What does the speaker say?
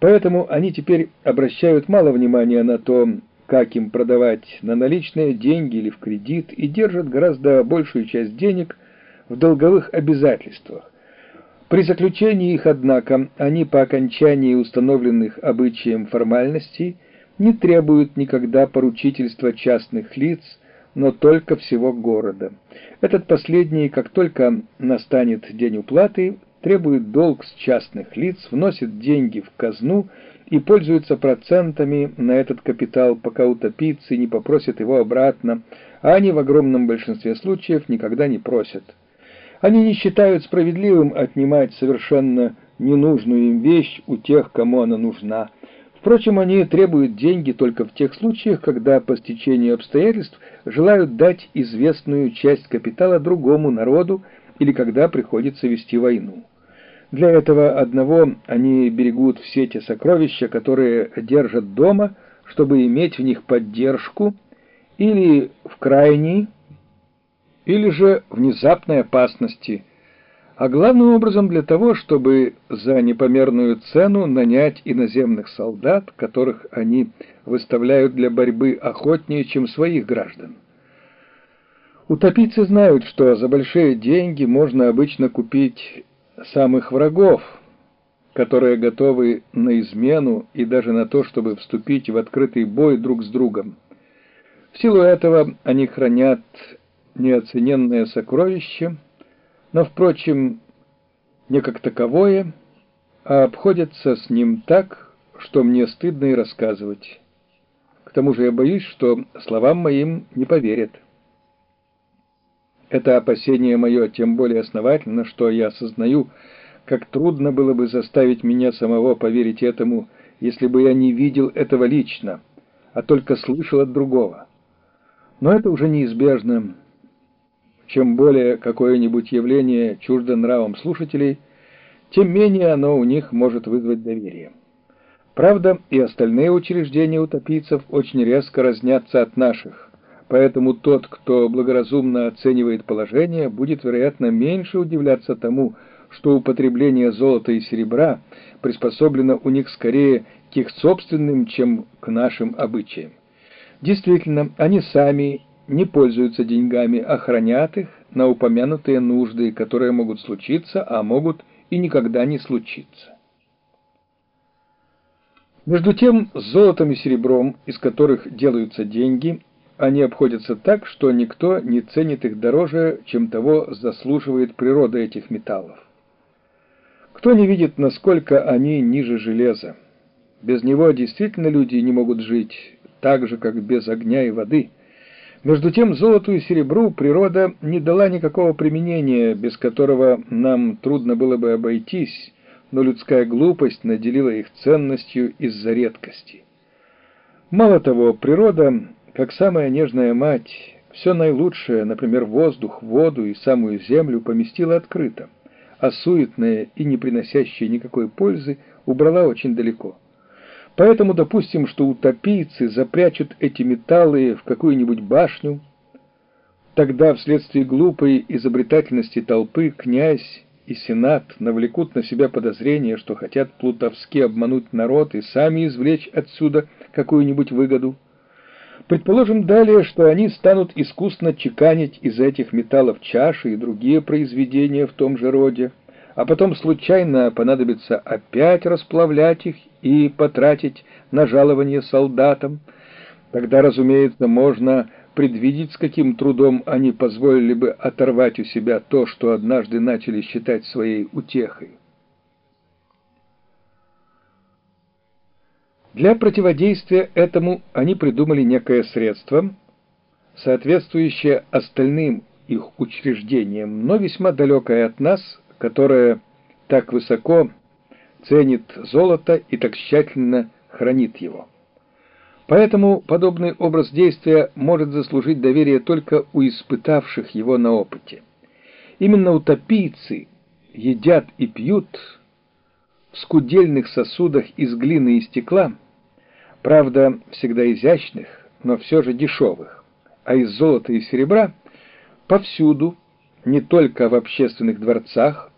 Поэтому они теперь обращают мало внимания на то, как им продавать на наличные деньги или в кредит, и держат гораздо большую часть денег в долговых обязательствах. При заключении их, однако, они по окончании установленных обычаем формальностей не требуют никогда поручительства частных лиц, но только всего города. Этот последний, как только настанет день уплаты, требует долг с частных лиц, вносит деньги в казну и пользуется процентами на этот капитал, пока утопийцы не попросят его обратно, а они в огромном большинстве случаев никогда не просят. Они не считают справедливым отнимать совершенно ненужную им вещь у тех, кому она нужна. Впрочем, они требуют деньги только в тех случаях, когда по стечению обстоятельств желают дать известную часть капитала другому народу или когда приходится вести войну. Для этого одного они берегут все те сокровища, которые держат дома, чтобы иметь в них поддержку, или в крайней, или же внезапной опасности, а главным образом для того, чтобы за непомерную цену нанять иноземных солдат, которых они выставляют для борьбы охотнее, чем своих граждан. Утопийцы знают, что за большие деньги можно обычно купить самых врагов, которые готовы на измену и даже на то, чтобы вступить в открытый бой друг с другом. В силу этого они хранят неоцененное сокровище, но, впрочем, не как таковое, а обходятся с ним так, что мне стыдно и рассказывать. К тому же я боюсь, что словам моим не поверят. Это опасение мое тем более основательно, что я осознаю, как трудно было бы заставить меня самого поверить этому, если бы я не видел этого лично, а только слышал от другого. Но это уже неизбежно. Чем более какое-нибудь явление чуждо нравом слушателей, тем менее оно у них может вызвать доверие. Правда, и остальные учреждения утопийцев очень резко разнятся от наших, Поэтому тот, кто благоразумно оценивает положение, будет, вероятно, меньше удивляться тому, что употребление золота и серебра приспособлено у них скорее к их собственным, чем к нашим обычаям. Действительно, они сами не пользуются деньгами, а хранят их на упомянутые нужды, которые могут случиться, а могут и никогда не случиться. Между тем, с золотом и серебром, из которых делаются деньги, они обходятся так, что никто не ценит их дороже, чем того заслуживает природа этих металлов. Кто не видит, насколько они ниже железа? Без него действительно люди не могут жить, так же, как без огня и воды. Между тем, золоту и серебру природа не дала никакого применения, без которого нам трудно было бы обойтись, но людская глупость наделила их ценностью из-за редкости. Мало того, природа как самая нежная мать, все наилучшее, например, воздух, воду и самую землю, поместила открыто, а суетное и не приносящее никакой пользы убрала очень далеко. Поэтому допустим, что утопийцы запрячут эти металлы в какую-нибудь башню, тогда вследствие глупой изобретательности толпы князь и сенат навлекут на себя подозрение, что хотят плутовски обмануть народ и сами извлечь отсюда какую-нибудь выгоду. Предположим далее, что они станут искусно чеканить из этих металлов чаши и другие произведения в том же роде, а потом случайно понадобится опять расплавлять их и потратить на жалование солдатам. Тогда, разумеется, можно предвидеть, с каким трудом они позволили бы оторвать у себя то, что однажды начали считать своей утехой. Для противодействия этому они придумали некое средство, соответствующее остальным их учреждениям, но весьма далекое от нас, которое так высоко ценит золото и так тщательно хранит его. Поэтому подобный образ действия может заслужить доверие только у испытавших его на опыте. Именно утопийцы едят и пьют в скудельных сосудах из глины и стекла, правда, всегда изящных, но все же дешевых, а из золота и серебра повсюду, не только в общественных дворцах,